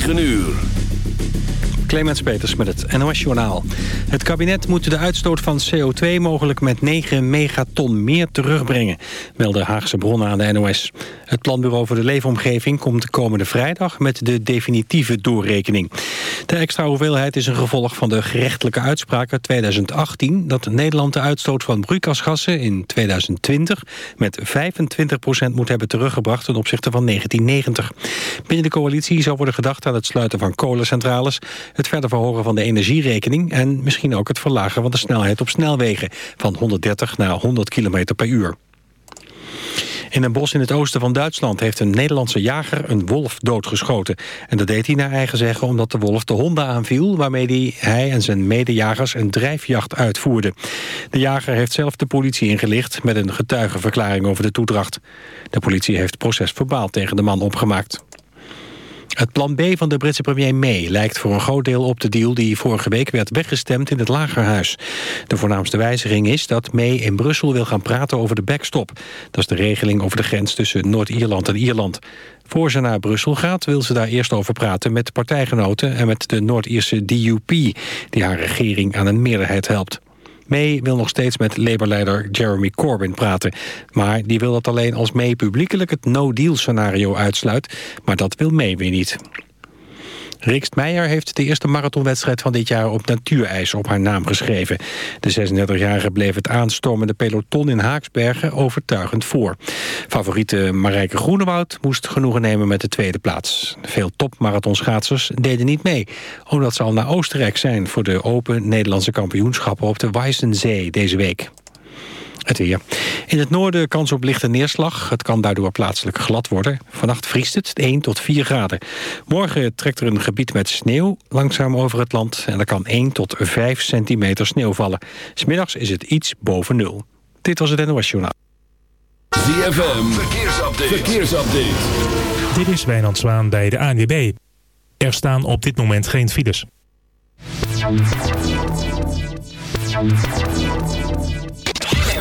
9 uur. Clemens Peters met het NOS Journaal. Het kabinet moet de uitstoot van CO2 mogelijk met 9 megaton meer terugbrengen, melden Haagse bronnen aan de NOS. Het Planbureau voor de Leefomgeving komt de komende vrijdag met de definitieve doorrekening. De extra hoeveelheid is een gevolg van de gerechtelijke uitspraak uit 2018... dat Nederland de uitstoot van broeikasgassen in 2020 met 25% moet hebben teruggebracht ten opzichte van 1990. Binnen de coalitie zou worden gedacht aan het sluiten van kolencentrales het verder verhogen van de energierekening... en misschien ook het verlagen van de snelheid op snelwegen... van 130 naar 100 km per uur. In een bos in het oosten van Duitsland heeft een Nederlandse jager een wolf doodgeschoten. En dat deed hij naar eigen zeggen omdat de wolf de honden aanviel... waarmee hij en zijn medejagers een drijfjacht uitvoerden. De jager heeft zelf de politie ingelicht met een getuigenverklaring over de toedracht. De politie heeft procesverbaal tegen de man opgemaakt. Het plan B van de Britse premier May lijkt voor een groot deel op de deal die vorige week werd weggestemd in het Lagerhuis. De voornaamste wijziging is dat May in Brussel wil gaan praten over de backstop. Dat is de regeling over de grens tussen Noord-Ierland en Ierland. Voor ze naar Brussel gaat wil ze daar eerst over praten met partijgenoten en met de Noord-Ierse DUP, die haar regering aan een meerderheid helpt. May wil nog steeds met Labour-leider Jeremy Corbyn praten. Maar die wil dat alleen als May publiekelijk het no-deal scenario uitsluit. Maar dat wil May weer niet. Rikst Meijer heeft de eerste marathonwedstrijd van dit jaar op natuurijs op haar naam geschreven. De 36-jarige bleef het aanstormende peloton in Haaksbergen overtuigend voor. Favoriete Marijke Groenewoud moest genoegen nemen met de tweede plaats. Veel topmarathonschaatsers deden niet mee, omdat ze al naar Oostenrijk zijn voor de Open Nederlandse kampioenschappen op de Weissensee deze week. Het weer. In het noorden kans op lichte neerslag. Het kan daardoor plaatselijk glad worden. Vannacht vriest het 1 tot 4 graden. Morgen trekt er een gebied met sneeuw langzaam over het land. En er kan 1 tot 5 centimeter sneeuw vallen. Smiddags is het iets boven nul. Dit was het NOS Journaal. ZFM. Verkeersupdate. Verkeersupdate. Dit is Wijnand Zwaan bij de ANWB. Er staan op dit moment geen files.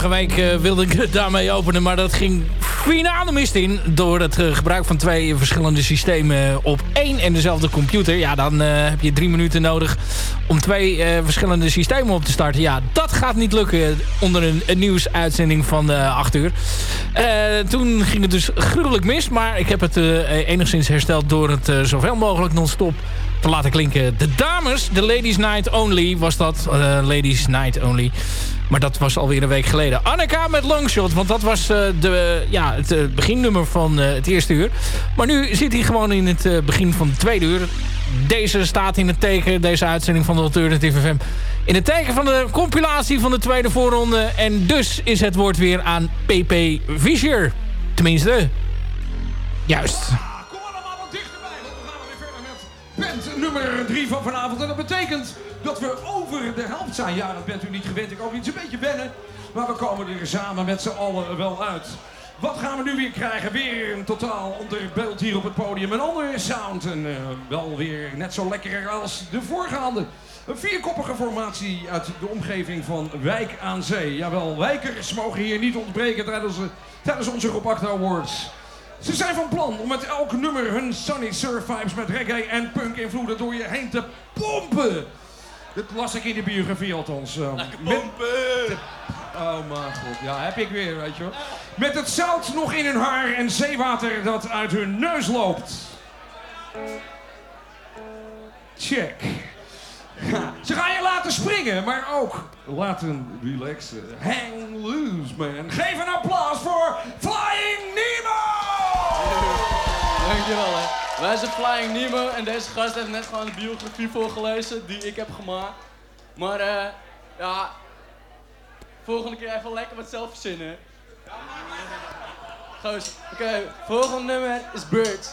Vorige week uh, wilde ik het daarmee openen, maar dat ging finale mist in. Door het uh, gebruik van twee verschillende systemen op één en dezelfde computer. Ja, dan uh, heb je drie minuten nodig om twee verschillende systemen op te starten. Ja, dat gaat niet lukken onder een, een nieuwsuitzending van acht uur. toen ging het dus gruwelijk mis, maar ik heb het enigszins hersteld door het zoveel mogelijk non-stop te laten klinken. De dames, de Ladies Night Only was dat. Ladies Night Only. Maar dat was alweer een week geleden. Anneka met Longshot. Want dat was uh, de, ja, het uh, beginnummer van het eerste uur. Maar nu zit hij gewoon in het begin van het tweede uur. Deze staat in het teken, deze uitzending van de Alternative FM. In het teken van de compilatie van de tweede voorronde. En dus is het woord weer aan PP Fischer. Tenminste, juist. Band nummer 3 van vanavond. En dat betekent dat we over de helft zijn. Ja, dat bent u niet gewend. Ik ook iets een beetje wennen. Maar we komen er samen met z'n allen wel uit. Wat gaan we nu weer krijgen? Weer een totaal ander beeld hier op het podium. Een andere sound. En uh, wel weer net zo lekker als de voorgaande. Een vierkoppige formatie uit de omgeving van Wijk aan Zee. Jawel, wijkers mogen hier niet ontbreken tijdens, tijdens onze Rob Awards. Ze zijn van plan om met elk nummer hun sunny surf vibes met reggae en punk invloeden door je heen te pompen. Dat las ik in de biografie althans. Uh, met Oh mijn god, ja, heb ik weer, weet je wel. Met het zout nog in hun haar en zeewater dat uit hun neus loopt. Check. ze gaan je laten springen, maar ook laten relaxen. Hang loose, man. Geef een applaus voor Flying Nemo! Dankjewel, hè. Wij zijn Flying Nemo en deze gast heeft net gewoon de biografie voorgelezen die ik heb gemaakt. Maar eh, ja, volgende keer even lekker wat zelf verzinnen. Goos, oké, okay, volgende nummer is Birds.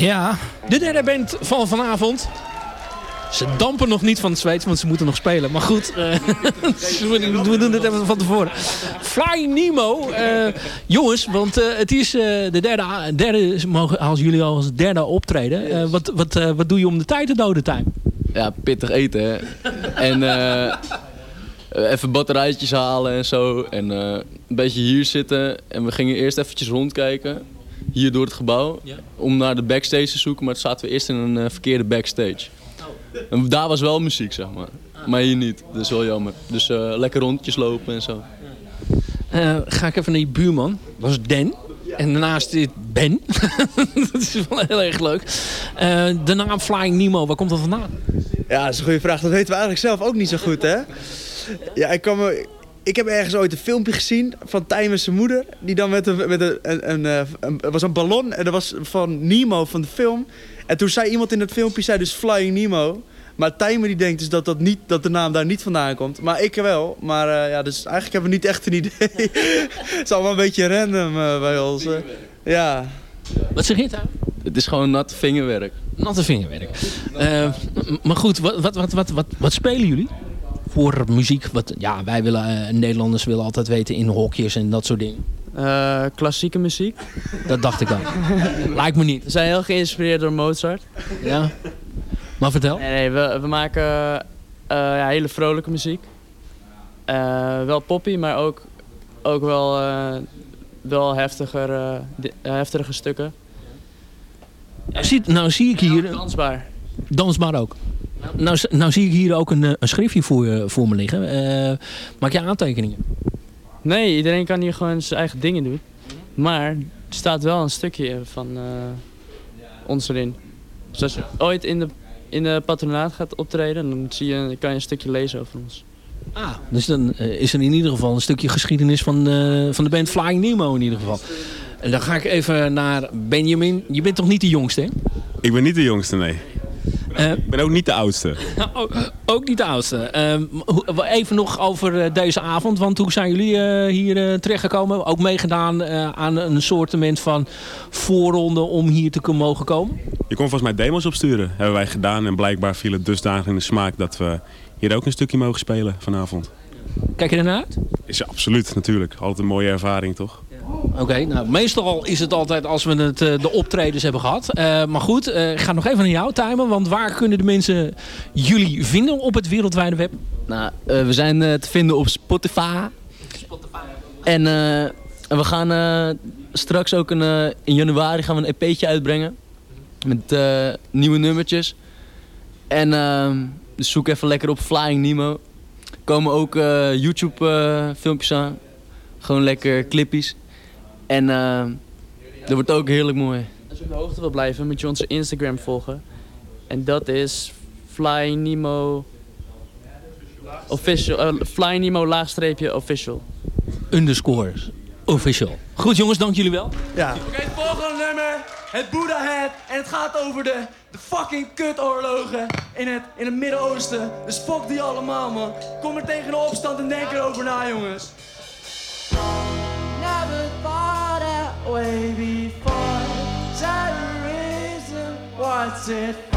Ja, de derde band van vanavond. Ze dampen nog niet van het zweet, want ze moeten nog spelen. Maar goed, eh, we doen het even van tevoren. Flying Nemo. eh, jongens, want eh, het is de derde, derde mogen als jullie al als derde optreden. Wat, wat, wat doe je om de tijd te doden, Tijm? Ja, pittig eten, hè. en even batterijtjes halen en zo. En een beetje hier zitten. En we gingen eerst eventjes rondkijken. Hier door het gebouw. Ja. Om naar de backstage te zoeken. Maar toen zaten we eerst in een eh, verkeerde backstage. En daar was wel muziek, zeg maar. Maar hier niet. Dat is wel jammer. Dus eh, lekker rondjes lopen en zo. Eh, ga ik even naar je buurman. Dat is Dan. En daarnaast dit Ben. dat is wel heel erg leuk. Eh, de naam Flying Nemo, waar komt dat vandaan? Ja, dat is een goede vraag. Dat weten we eigenlijk zelf ook niet zo goed, hè? Ja, ik kan me... Ik heb ergens ooit een filmpje gezien van Tijm en zijn moeder. Die dan met een... Met een, een, een, eh, een- was een ballon en dat was van Nemo van de film. En toen zei iemand in het filmpje, zei dus Flying Nemo. Maar Tijmen die denkt dus dat, dat, niet, dat de naam daar niet vandaan komt. Maar ik wel. Maar eh, ja, dus eigenlijk hebben we niet echt een idee. Het is allemaal een beetje random eh, bij ons. Ja. Wat zeg je, Tijm? Het is gewoon nat vingerwerk. Natte vingerwerk. Maar goed, wat, wat, wat, wat, wat, wat spelen jullie? Voor muziek? Wat, ja, wij willen, eh, Nederlanders willen altijd weten in hokjes en dat soort dingen. Eh, klassieke muziek. Dat dacht ik al. Lijkt me niet. We zijn heel geïnspireerd door Mozart. Ja. Maar vertel. Nee, nee we, we maken eh, ja, hele vrolijke muziek. Wel poppy, maar ook, ook wel, wel heftiger, heftige stukken. Nou zie, nou zie ik hier, Dansbaar. dansbaar ook. Nou, nou zie ik hier ook een, eh, een schriftje voor, je- voor me liggen. Eh, maak je aantekeningen? Nee, iedereen kan hier gewoon zijn eigen dingen doen. Maar er staat wel een stukje van eh, ons erin. Dus als je ooit in de, in de patronaat gaat optreden, dan zie je, kan je een stukje lezen over ons. Ah, dus dan eh, is er in ieder geval een stukje geschiedenis van, eh, van de band Flying Nemo in ieder geval. En dan ga ik even naar Benjamin. Je bent toch niet de jongste, hè? Ik ben niet de jongste, nee. Eh, Ik ben ook niet de oudste. ook, ook niet de oudste. Ehm, even nog over eh, deze avond. Want hoe zijn jullie eh, hier terechtgekomen? Ook meegedaan aan een soortement van voorronde om hier te kunnen mogen komen? Je kon volgens mij demos opsturen. Hebben wij gedaan. En blijkbaar viel het dusdanig in de smaak dat we hier ook een stukje mogen spelen vanavond. Kijk je ernaar uit? Is ja, absoluut, natuurlijk. Altijd een mooie ervaring, toch? Oké, nou meestal is het altijd als we het, eh, de optredens hebben gehad. Eh, maar goed, eh, ik ga nog even naar jou timen. Want waar kunnen de mensen jullie vinden op het wereldwijde web? Nou, we zijn te vinden op Spotify. En eh, en we gaan straks ook een, in januari gaan we een EP'tje uitbrengen. Met nieuwe nummertjes. En dus zoek even lekker op Flying Nemo. Er komen ook YouTube filmpjes aan. Gewoon lekker clippies. En ehm, dat wordt ook heerlijk mooi. Als je op de hoogte wil blijven, moet je onze Instagram volgen. En dat is Flying Nemo official, Flying Nemo laagstreepje official. Underscores official. Goed jongens, dank jullie wel. Ja. Oké, het volgende nummer. Het Buddha Head. En het gaat over de, de fucking kutoorlogen in het, in het Midden-Oosten. Dus fuck die allemaal, man. Kom er tegen de opstand en denk erover na, jongens. way before terrorism. What's it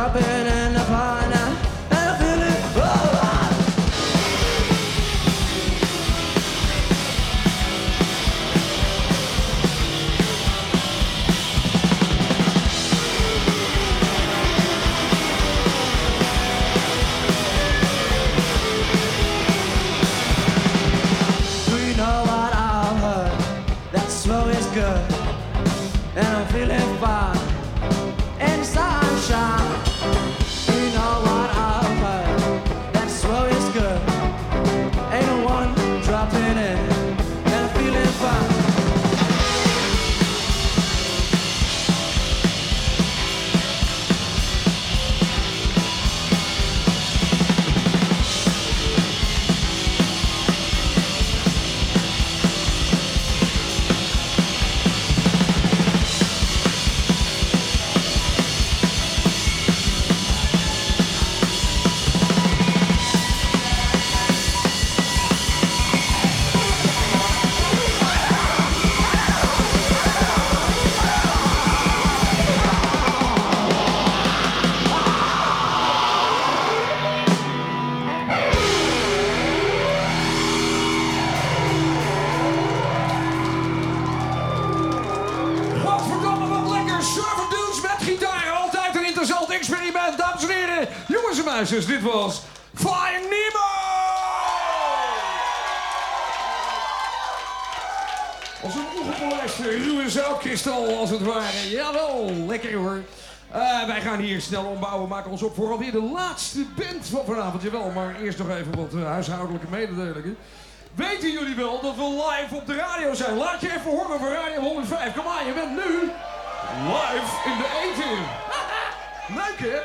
shopping ons op voor alweer de laatste band van vanavond. Jawel, maar eerst nog even wat eh, huishoudelijke mededelingen. Weten jullie wel dat we live op de radio zijn? Laat je even horen voor Radio 105. Kom aan, je bent nu live in de eten. Leuk hè?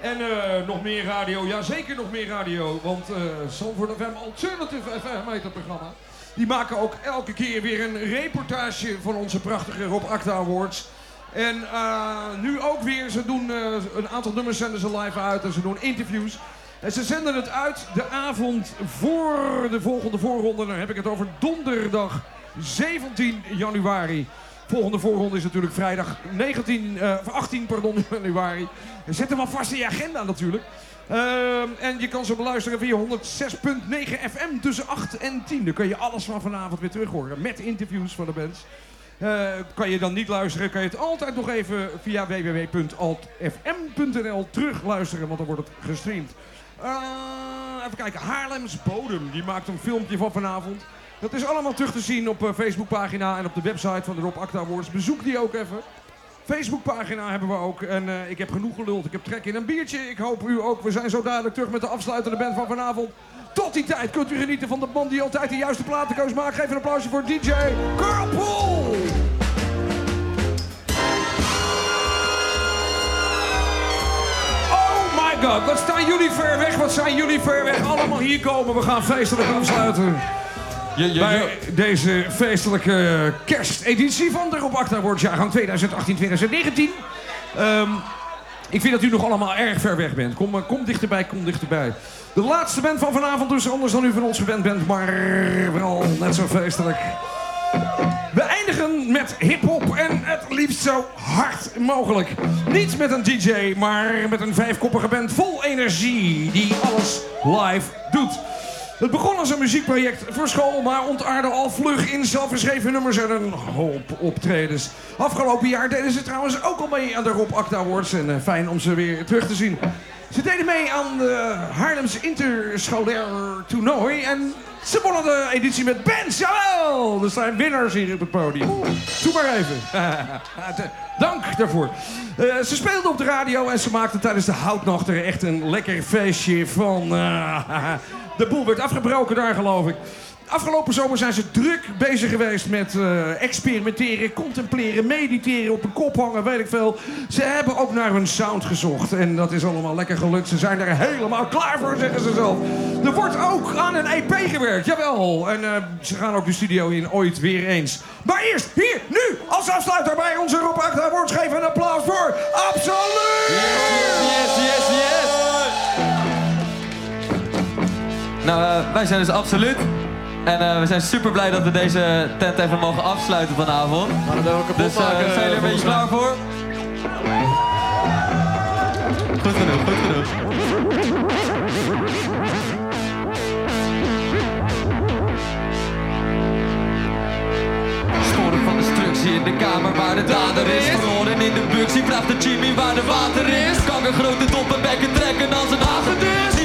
En eh, nog meer radio, ja zeker nog meer radio. Want eh Zandvoort FM Alternative FM heet programma. Die maken ook elke keer weer een reportage van onze prachtige Rob Acta Awards. En eh, nu ook weer, ze doen eh, een aantal nummers zenden ze live uit en ze doen interviews. En ze zenden het uit de avond voor de volgende voorronde. Dan heb ik het over donderdag 17 januari. Volgende voorronde is natuurlijk vrijdag 19, eh, of 18 pardon, januari. Zet hem alvast in je agenda natuurlijk. Ehm, en je kan ze beluisteren via 106.9 FM tussen 8 en 10. Dan kun je alles van vanavond weer terug horen. Met interviews van de bands. Eh, kan je dan niet luisteren, kan je het altijd nog even via www.altfm.nl terugluisteren, want dan wordt het gestreamd. Eh, even kijken, Haarlems Bodem, die maakt een filmpje van vanavond. Dat is allemaal terug te zien op de Facebookpagina en op de website van de Rob Acta Awards. Bezoek die ook even. Facebookpagina hebben we ook. En eh, ik heb genoeg geluld. Ik heb trek in een biertje. Ik hoop u ook. We zijn zo dadelijk terug met de afsluitende band van vanavond. Tot die tijd kunt u genieten van de man die altijd de juiste platenkeus maakt. Geef een applausje voor DJ Carpool. Oh my god, wat staan jullie ver weg? Wat zijn jullie ver weg? Allemaal hier komen. We gaan feestelijk afsluiten. Bij deze feestelijke kersteditie van de Rob Acta Awards jaargang 2018-2019. Ehm, ik vind dat u nog allemaal erg ver weg bent. Kom, eh, kom dichterbij, kom dichterbij. De laatste band van vanavond dus, anders dan u van ons gewend bent, maar wel net zo feestelijk. We eindigen met hip-hop en het liefst zo hard mogelijk. Niet met een DJ, maar met een vijfkoppige band vol energie die alles live doet. Het begon als een muziekproject voor school, maar ontaarde al vlug in zelfgeschreven nummers en een hoop optredens. Afgelopen jaar deden ze trouwens ook al mee aan de Rob Acta Awards en eh, fijn om ze weer terug te zien. Ze deden mee aan de Haarlems Interscholair Toernooi en ze wonnen de editie met bands. Jawel, er zijn winnaars hier op het podium. Doe maar even. Dank daarvoor. Eh, ze speelden op de radio en ze maakten tijdens de houtnacht er echt een lekker feestje van. eh, de boel werd afgebroken daar, geloof ik. Afgelopen zomer zijn ze druk bezig geweest met eh, experimenteren, contempleren, mediteren, op een kop hangen, weet ik veel. Ze hebben ook naar hun sound gezocht en dat is allemaal lekker gelukt. Ze zijn er helemaal klaar voor, zeggen ze zelf. Er wordt ook aan een EP gewerkt, jawel. En eh, ze gaan ook de studio in ooit weer eens. Maar eerst, hier, nu, als afsluiter bij onze Rob Acta Awards, geven een applaus voor Absoluut! Yes, yes, yes! Nou, eh, wij zijn dus absoluut. En eh, we zijn super blij dat we deze tent even mogen afsluiten vanavond. Dus eh, zijn jullie er een beetje klaar voor? Goed genoeg, goed genoeg. Sporen van destructie in de kamer waar de dader is Verloren in de buxie, vraagt de Jimmy waar de water is Kanker grote doppen bekken trekken als een hagedis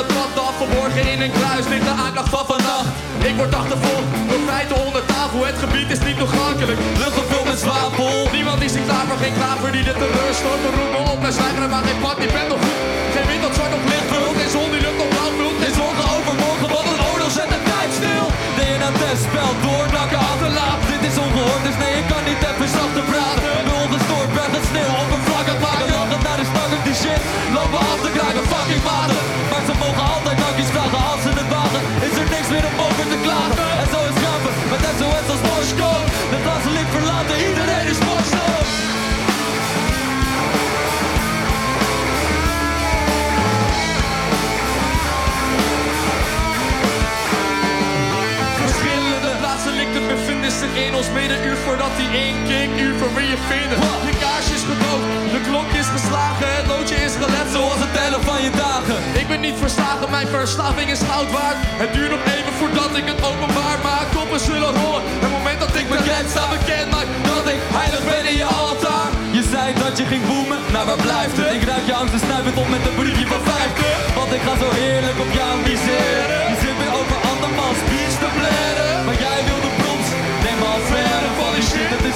het pad. Verborgen in een kluis ligt de aandacht van vannacht. Ik word achtervolgd door feiten onder tafel. Het gebied is niet toegankelijk. Lucht gevuld met zwavel. Niemand is er klaar voor, geen klaver die de terreur stort. Roepen op naar zwijgen, maar geen pad, die bent midden. Uur voordat die één king uur voor weer je vinden. Je kaarsje is gedood, de klok is geslagen, het loodje is gelet. Zoals het tellen van je geslagen, mijn verslaving is goud waard. Het duurt nog even voordat ik het openbaar maak. Koppen zullen rollen, het moment dat ik bekend sta bekend maak. Dat ik heilig ben in je altaar. Je zei dat je ging boomen, nou waar blijft het? Ik ruik je angst en snuif het op met een briefje van 50 Want ik ga zo heerlijk op jou miseren Je zit weer over andermans beats te blaren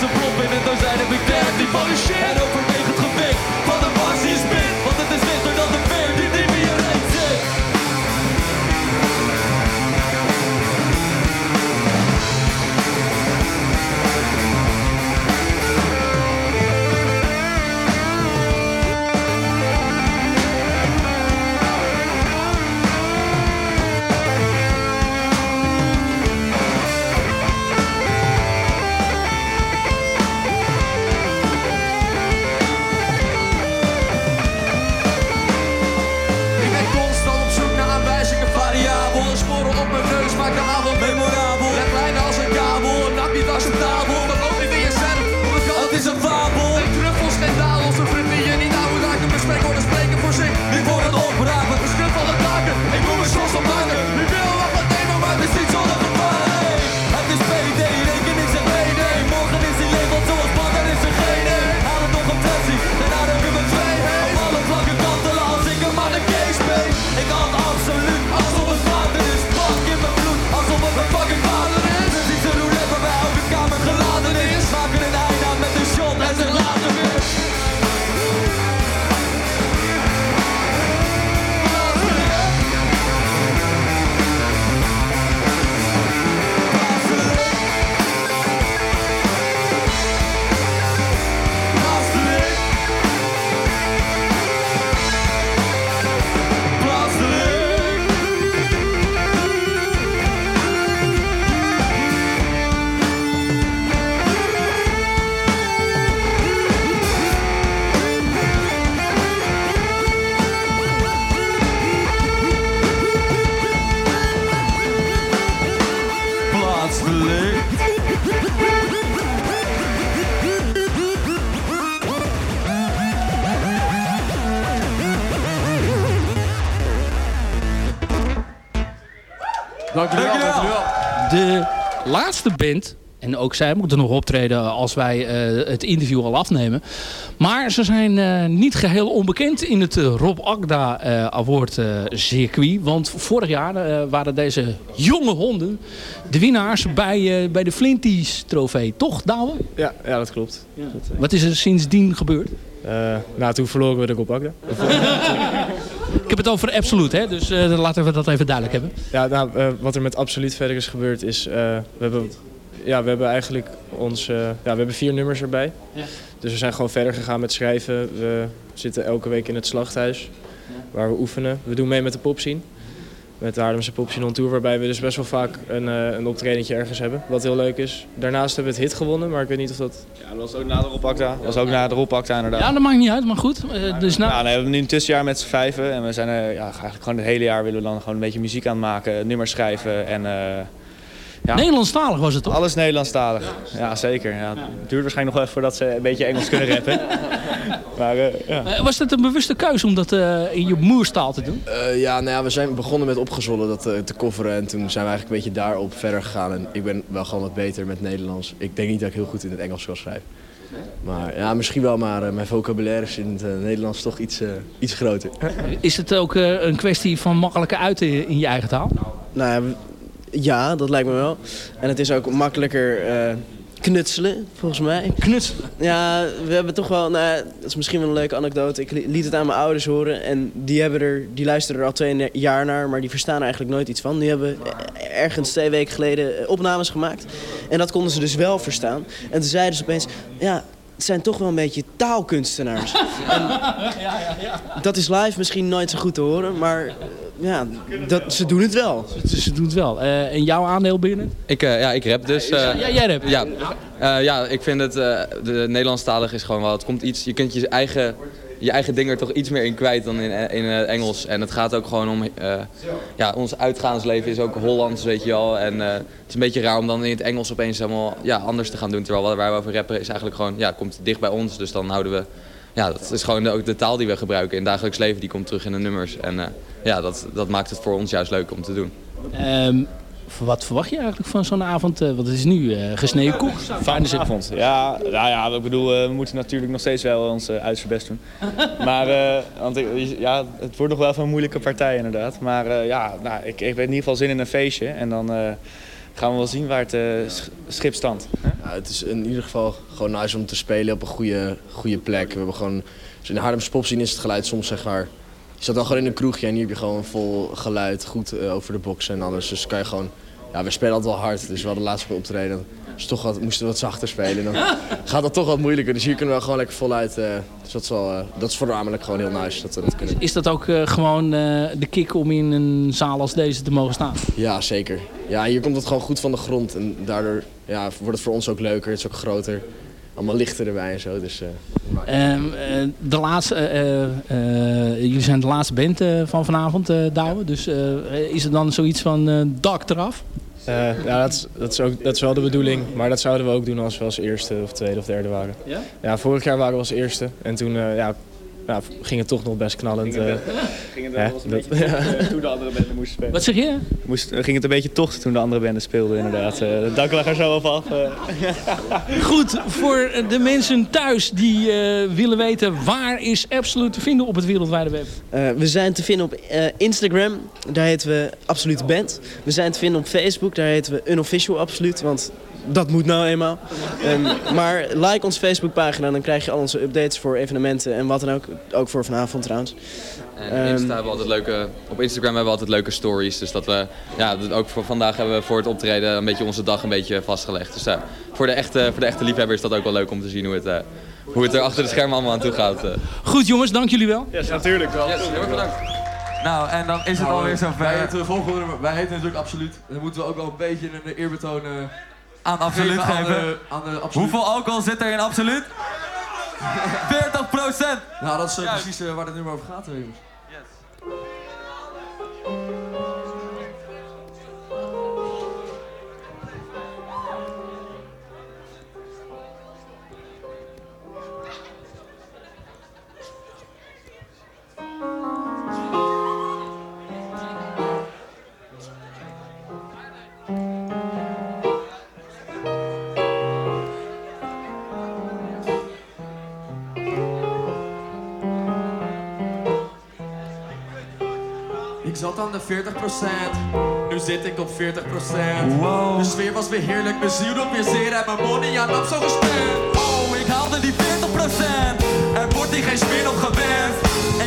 die shit Het is een prop in het dozijn heb ik Dank u wel. De laatste band, en ook zij moeten nog optreden als wij eh, het interview al afnemen. Maar ze zijn eh, niet geheel onbekend in het eh, Rob Agda eh, Award eh, circuit. Want vorig jaar eh, waren deze jonge honden de winnaars bij, eh, bij de Flinties trofee. Toch, Douwe? Ja, ja, dat klopt. Wat is er sindsdien gebeurd? Eh, nou, toen verloren we de Rob Agda. Ik heb het over absoluut, hè? dus eh, laten we dat even duidelijk hebben. Ja, nou, eh, wat er met Absoluut verder is gebeurd is... eh, we, hebben, ja, we hebben eigenlijk ons... eh, ja, we hebben vier nummers erbij. Ja. Dus we zijn gewoon verder gegaan met schrijven. We zitten elke week in het slachthuis. Waar we oefenen. We doen mee met de popscene. Met de Haarlemse popscene on tour. Waarbij we dus best wel vaak een, eh een optredentje ergens hebben. Wat heel leuk is. Daarnaast hebben we het hit gewonnen. Maar ik weet niet of dat... Ja, dat was ook na de Rob Acta. Dat was ook na de Rob Acta inderdaad. Ja, dat maakt niet uit, maar goed. eh, dus nou, Ja, nee, we hebben nu een tussenjaar met z'n vijven. En we zijn er ja, eigenlijk gewoon het hele jaar willen we dan gewoon een beetje muziek aan het maken. Nummers schrijven en... eh ja. Nederlandstalig was het toch? Alles Nederlandstalig. Ja, zeker. Ja, Het duurt waarschijnlijk nog even voordat ze een beetje Engels kunnen rappen. maar eh, ja. Eh, was het een bewuste keuze om dat eh, in je moerstaal te doen? Eh, ja, nou ja, we zijn begonnen met opgezollen dat eh, te coveren en toen zijn we eigenlijk een beetje daarop verder gegaan. En ik ben wel gewoon wat beter met Nederlands. Ik denk niet dat ik heel goed in het Engels kan schrijven. Maar ja, misschien wel, maar eh, mijn vocabulaire is in het Nederlands toch iets, eh, iets groter. Is het ook eh, een kwestie van makkelijke uiten in je eigen taal? Nou ja, ja, dat lijkt me wel. En het is ook makkelijker eh, knutselen, volgens mij. Knutselen? Ja, we hebben toch wel... Nou, dat is misschien wel een leuke anekdote. Ik li- liet het aan mijn ouders horen en die, hebben er, die luisteren er al twee jaar naar... maar die verstaan er eigenlijk nooit iets van. Die hebben eh, ergens twee weken geleden eh, opnames gemaakt. En dat konden ze dus wel verstaan. En toen zeiden ze opeens... Ja, het zijn toch wel een beetje taalkunstenaars. ja. Dat is live misschien nooit zo goed te horen, maar eh, ja, dat, ze doen het wel. Ze, ze doen het wel. Eh, en jouw aandeel binnen? Ik, eh, ja, ik rap dus. eh, Ja, jij rapt. Ja, Eh, ja ik vind het, eh, de Nederlandstalig is gewoon wel, het komt iets, je kunt je eigen, je eigen ding er toch iets meer in kwijt dan in, in het Engels. En het gaat ook gewoon om, eh, ja, ons uitgaansleven is ook Hollands, weet je wel. En eh, het is een beetje raar om dan in het Engels opeens helemaal ja, anders te gaan doen. Terwijl waar we over rappen is eigenlijk gewoon, ja, het komt dicht bij ons. Dus dan houden we ja, dat is gewoon de, ook de taal die we gebruiken in het dagelijks leven. Die komt terug in de nummers. En eh, ja, dat, dat maakt het voor ons juist leuk om te doen. Ehm, wat verwacht je eigenlijk van zo'n avond? Eh, want het is nu eh, gesneden koek. Fijne avond. Ja, nou ja, ik bedoel, we moeten natuurlijk nog steeds wel ons uh, uiterste best doen. maar eh, want ik- ja, het wordt nog wel even een moeilijke partij inderdaad. Maar eh, ja, nou, ik, ik heb in ieder geval zin in een feestje. En dan eh, gaan we wel zien waar het eh, sch- schip standt. Ja, het is in ieder geval gewoon nice om te spelen op een goede, goede plek. We hebben gewoon, in de Haarlemse popscene is het geluid soms zeg maar... Je zat dan gewoon in een kroegje en hier heb je gewoon vol geluid, goed eh, over de boxen en alles. Dus kan je gewoon... Ja, we spelen altijd wel hard, dus we hadden laatst bij optreden. Dus toch wat, moesten we wat zachter spelen. Dan gaat dat toch wat moeilijker. Dus hier kunnen we gewoon lekker voluit. eh, dus dat is, wel, eh, dat is voornamelijk gewoon heel nice dat we dat kunnen. Is dat ook eh, gewoon de kick om in een zaal als deze te mogen staan? Ja, zeker. Ja, hier komt het gewoon goed van de grond. En daardoor ja, wordt het voor ons ook leuker. Het is ook groter. Allemaal lichter erbij en zo. Dus, eh, Ehm, eh, de laatste, eh, jullie zijn de laatste band eh, van vanavond, eh Douwe. Dus eh, is er dan zoiets van eh, dak eraf? Eh, ja, dat is, dat, is ook, dat is wel de bedoeling. Maar dat zouden we ook doen als we als eerste of tweede of derde waren. Ja? Ja, vorig jaar waren we als eerste. En toen eh, ja, ja, ging het toch nog best knallend. Ging het, eh. ging het Ja, een dat- beetje tocht, eh, toen de andere banden moesten spelen. Wat zeg je? Moest, ging het een beetje tocht toen de andere banden speelden inderdaad. Eh de dak lag er zo af. eh. Goed, voor de mensen thuis die eh, willen weten waar is Absolute te vinden op het wereldwijde web? Eh, we zijn te vinden op eh, Instagram, daar heten we Absolute Band. We zijn te vinden op Facebook, daar heten we Unofficial Absoluut, want dat moet nou eenmaal. Ehm, maar like onze Facebookpagina, dan krijg je al onze updates voor evenementen en wat dan ook. Ook voor vanavond trouwens. En Insta hebben we altijd leuke, op Instagram hebben we altijd leuke stories. Dus dat we, ja, dat ook voor vandaag hebben we voor het optreden een beetje onze dag een beetje vastgelegd. Dus eh, voor, de echte, voor de echte liefhebber is dat ook wel leuk om te zien hoe het, eh, hoe het er achter de schermen allemaal aan toe gaat. eh. Goed jongens, dank jullie wel. Ja, natuurlijk wel. Yes, heel erg bedankt. Nou, en dan is het Nou, alweer Wij zover. heten de volgende nummer, wij heten natuurlijk Absoluut. Dan moeten we ook wel een beetje een eerbetoon eh, Aan absoluut geven aan de, aan de Absoluut. Hoeveel alcohol zit er in absoluut? 40 procent. Nou, dat is eh, precies eh, waar het nummer over gaat, eh, jongens. Zat aan de 40%, nu zit ik op 40%. Wow. De sfeer was weer heerlijk, mijn ziel op weer zeer en mijn money aan op zo gespend. Oh, ik haalde die 40 procent. Er wordt hier geen spin op gewend.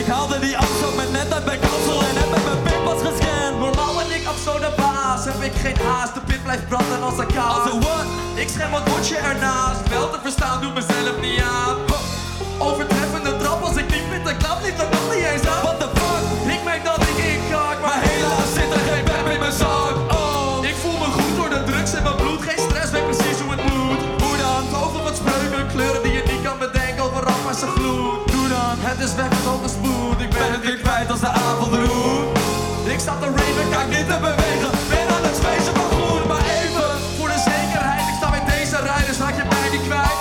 Ik haalde die afstand met net uit mijn kapsel en heb met mijn pinpas gescand. Normaal ben ik op zo de baas, heb ik geen haast, de pit blijft branden als een kaas. Als een what? Ik scherm wat bordje ernaast, wel te verstaan, doe mezelf niet aan. Overtreffende trap als ik niet met de klap liep, dan nog niet eens aan. What the fuck? Doe dan. Het is weg met overspoed, ik ben het weer kwijt als de avond roept. Ik sta te raven, kijk niet te bewegen. Ben aan het feesten van goed, maar even voor de zekerheid. Ik sta in deze rij, dus raak je mij niet kwijt.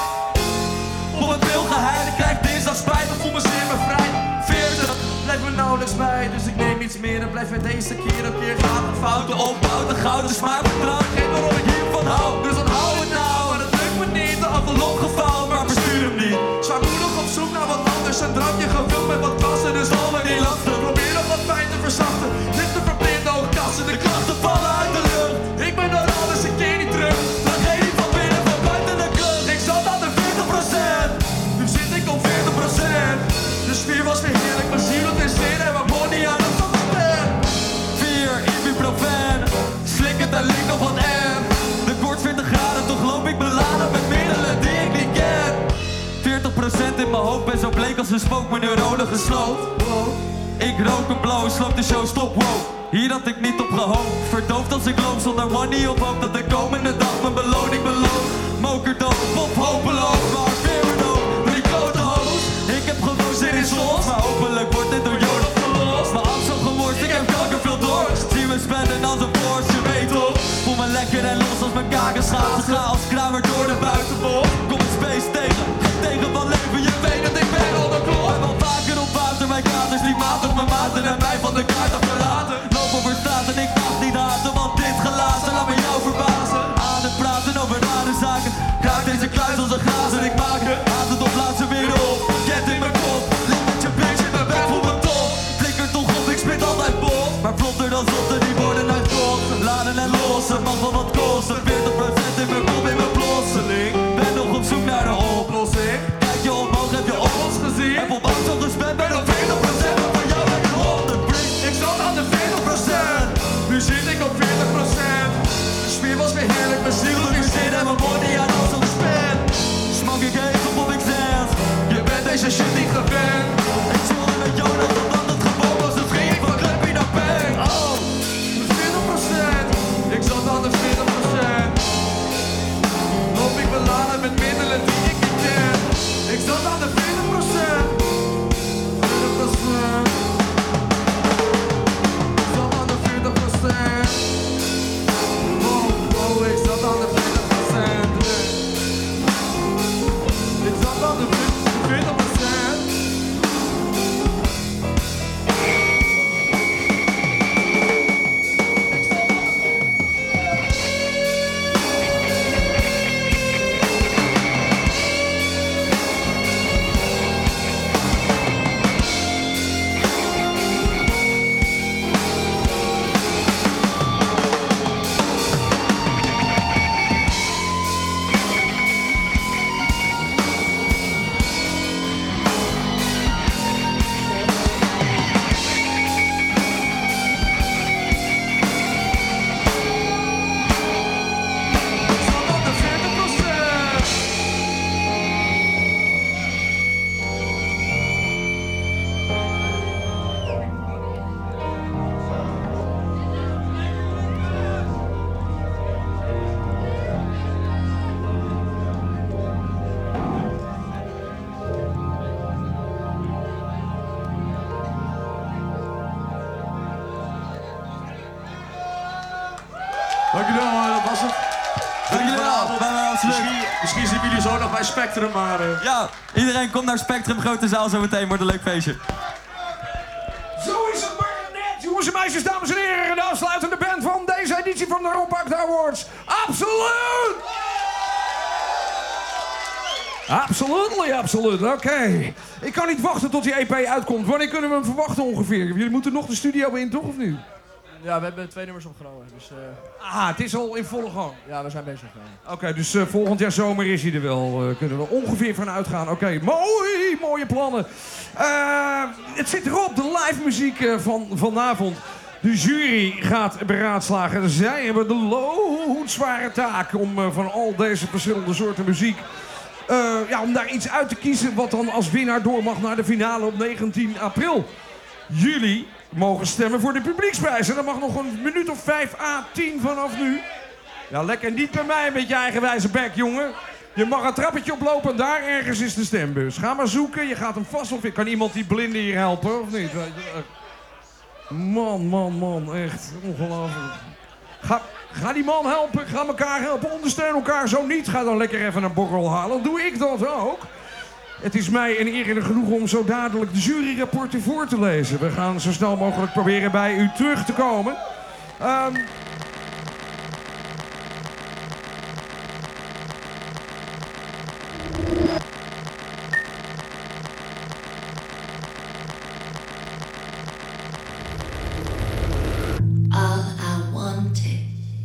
Op het beeld geheim, ik krijg spijt. Ik voel me zeer bevrijd. 40, blijf me nauwelijks bij, dus ik neem iets meer en blijf het deze keer op keer gaan. Fouten opbouwt, de gouden smaak vertrouwt. Geen waarom ik hiervan hou, als een spook, mijn neuronen gesloopt. Ik rook een blow, sloop de show, stop, wow. Hier had ik niet op gehoopt. Verdoofd als ik loop zonder money op hoop dat de komende dag mijn beloning belooft. Mokerdoof, pop hopeloos, maar weer. Die klote hoos. Ik heb gewoon zin in slot, maar hopelijk wordt dit door Jood opgelost. Mijn zo gemorst, ik heb kanker veel door. Zie me spenden als een Porsche, je weet toch. Voel me lekker en los als mijn kaken schaatsen. Ga als kramer door de buitenbol. Kom het space tegen, tegen van leven, je weet dat ik ben onder klok. En wel vaker op water, mijn katers, die niet mijn maten en mij van de kaart Dankjewel, man. Dat was het. Dankjewel. Misschien, misschien zien jullie zo nog bij Spectrum, maar... eh, Ja, iedereen komt naar Spectrum, grote zaal zo meteen. Wordt een leuk feestje. Zo is het maar net, jongens en meisjes, dames en heren. De afsluitende band van deze editie van de Rob Awards. Absoluut! Absolutely, absoluut. Oké. Ik kan niet wachten tot die EP uitkomt. Wanneer kunnen we hem verwachten ongeveer? Jullie moeten nog de studio in, toch? Of nu? Ja, we hebben twee nummers opgenomen. Dus, eh, Ah, het is al in volle gang. ja, we zijn bezig. Oké, dus eh, volgend jaar zomer is hij er wel. eh, kunnen we ongeveer van uitgaan. Oké, mooi, mooie plannen. Eh, het zit erop, de live muziek eh, van vanavond. De jury gaat beraadslagen. Zij hebben de loodzware taak om eh, van al deze verschillende soorten muziek... eh, ja, om daar iets uit te kiezen wat dan als winnaar door mag naar de finale op 19 april. Jullie mogen stemmen voor de publieksprijs. En dat mag nog een minuut of 5 à 10 vanaf nu. Ja, lekker niet bij mij met je eigenwijze bek, jongen. Je mag een trappetje oplopen en daar ergens is de stembus. Ga maar zoeken, je gaat hem vast of Kan iemand die blinde hier helpen, of niet? Man, man, man, echt ongelooflijk. Ga, ga die man helpen, ga elkaar helpen, ondersteun elkaar. Zo niet, ga dan lekker even een borrel halen. Doe ik dat ook. Het is mij een eer en een genoeg om zo dadelijk de juryrapporten voor te lezen. We gaan zo snel mogelijk proberen bij u terug te komen. Ehm, All I wanted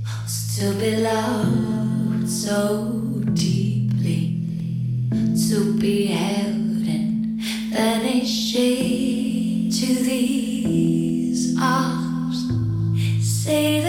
was to be loved so to be held and vanish into these arms. Say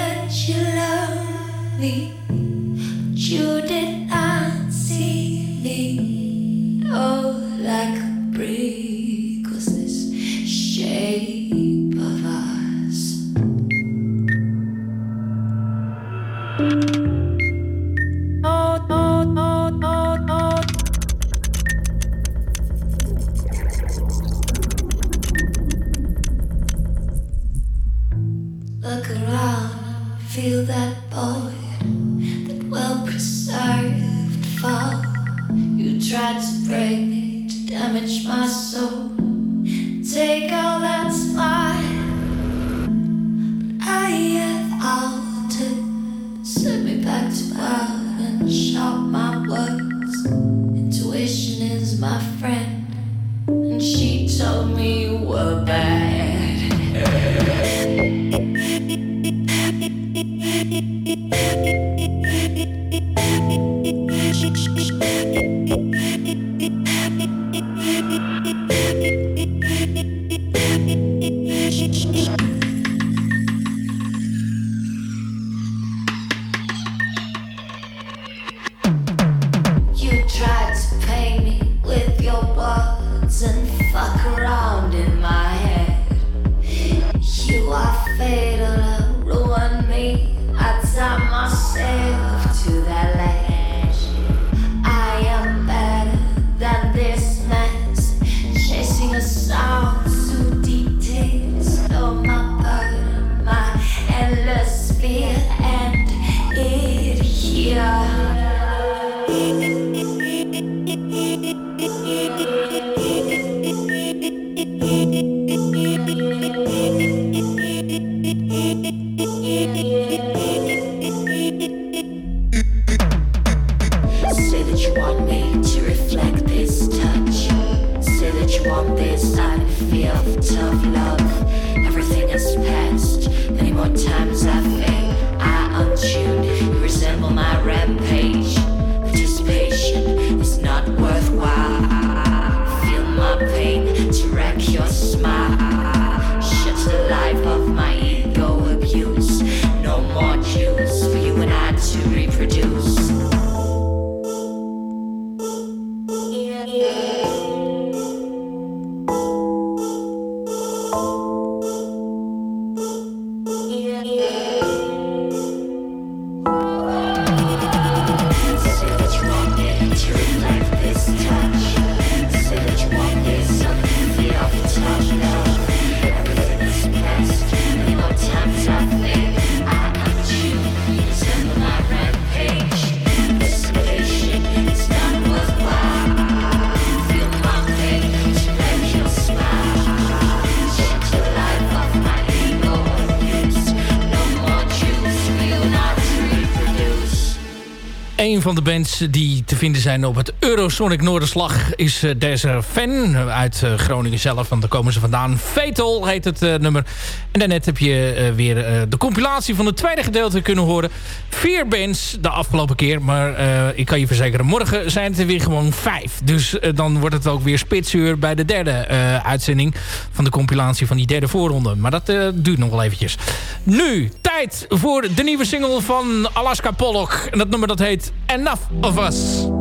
die te vinden zijn op het Eurosonic Noorderslag is eh, deze fan uit eh, Groningen zelf. Want daar komen ze vandaan. Fatal heet het eh, nummer. En daarnet heb je eh, weer eh, de compilatie van het tweede gedeelte kunnen horen. Vier bands de afgelopen keer. Maar eh, ik kan je verzekeren, morgen zijn het er weer gewoon vijf. Dus dan wordt het ook weer spitsuur bij de derde uitzending van de compilatie van die derde voorronde. Maar dat duurt nog wel eventjes. Nu, tijd voor de nieuwe single van Alaska Pollock. En dat nummer dat heet Enough of Us.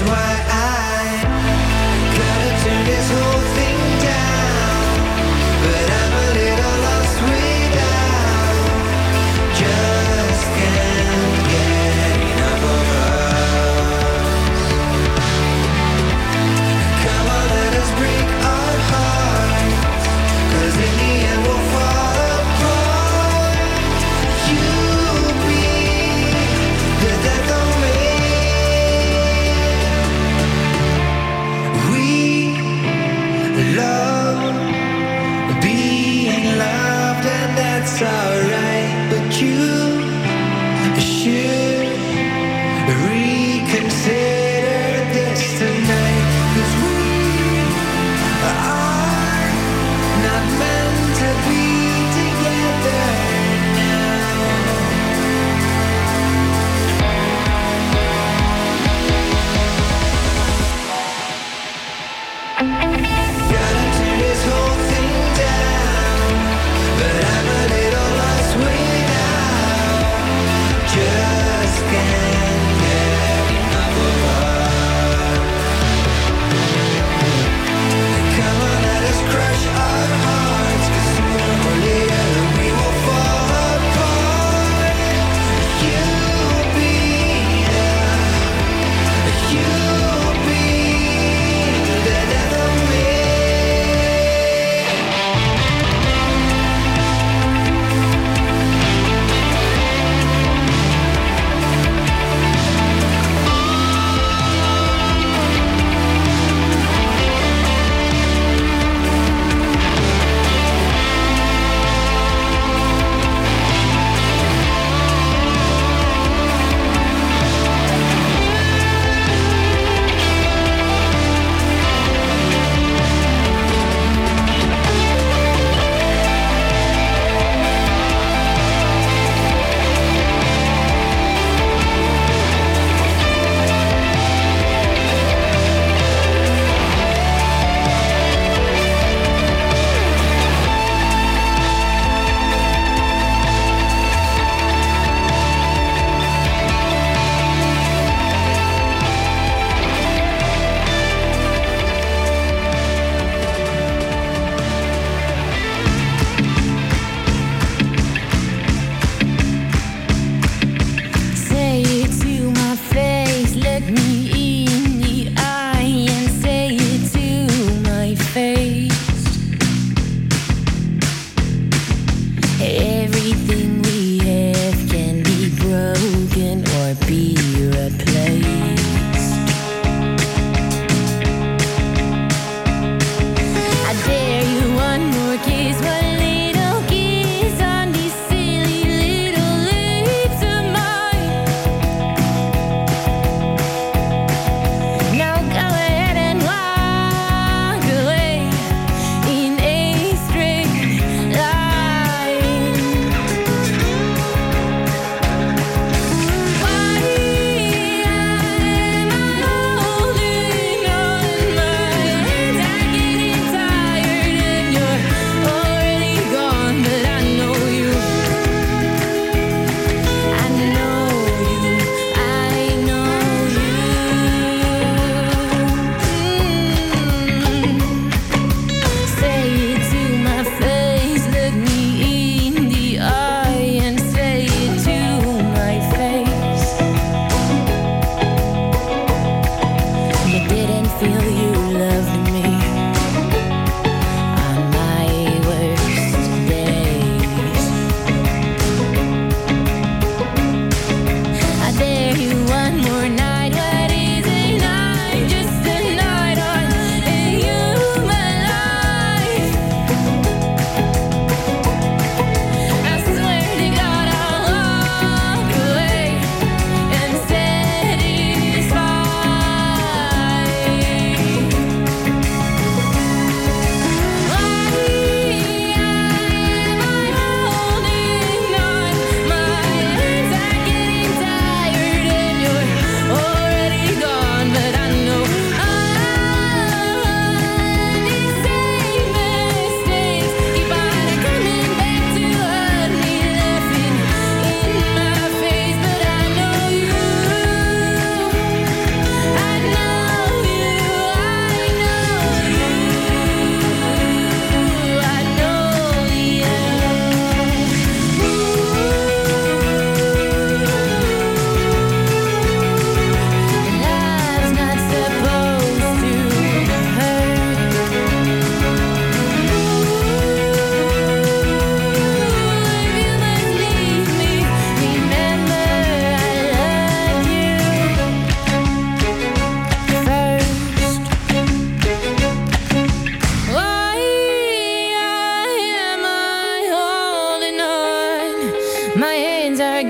why I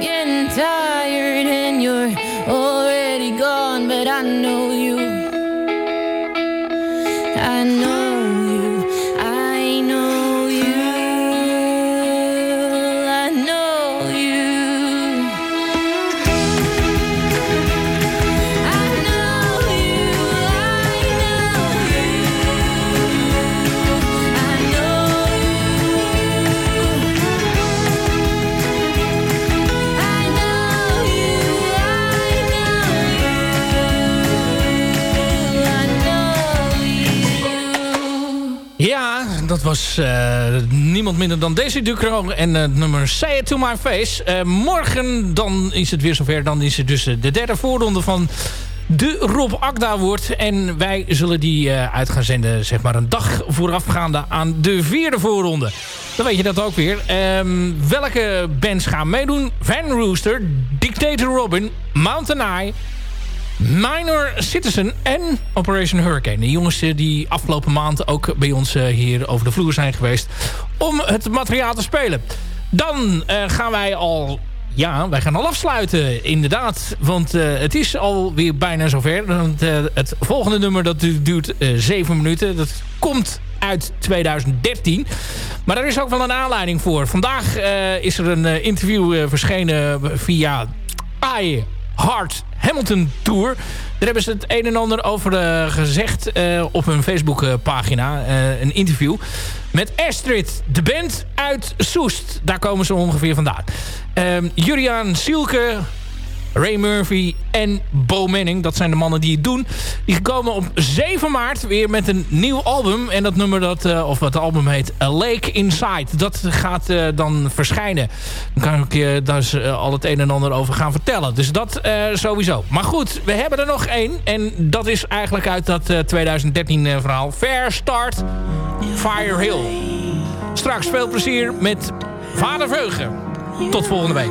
getting tired and you're already gone, but I know you. I know eh, niemand minder dan Daisy Ducro en het nummer Say It To My Face. Eh, morgen dan is het weer zover. Dan is het dus eh, de derde voorronde van de Rob Akda wordt. En wij zullen die eh, uit gaan zenden zeg maar een dag voorafgaande aan de vierde voorronde. Dan weet je dat ook weer. Ehm, welke bands gaan meedoen? Van Rooster, Dictator Robin, Mountain Eye... Minor Citizen en Operation Hurricane. De jongens eh, die afgelopen maand ook bij ons eh, hier over de vloer zijn geweest... om het materiaal te spelen. Dan eh, gaan wij al... Ja, wij gaan al afsluiten, inderdaad. Want het is alweer bijna zover. Want, het volgende nummer dat du- duurt eh, zeven minuten. Dat komt uit 2013. Maar er is ook wel een aanleiding voor. Vandaag is er een interview verschenen via I Heart Hamilton Tour. Daar hebben ze het een en ander over eh, gezegd eh, op hun Facebookpagina. eh een interview met Astrid, de band uit Soest. Daar komen ze ongeveer vandaan. Ehm Juriaan Sielke, Ray Murphy en Bo Manning. Dat zijn de mannen die het doen. Die komen op 7 maart weer met een nieuw album. En dat nummer, dat, eh, of het album heet A Lake Inside. Dat gaat eh, dan verschijnen. Dan kan ik je daar eh, al het een en ander over gaan vertellen. Dus dat sowieso. Maar goed, we hebben er nog één. En dat is eigenlijk uit dat eh, 2013 eh, verhaal. Fair Start, Fire Hill. Straks veel plezier met Vader Veugen. Tot volgende week.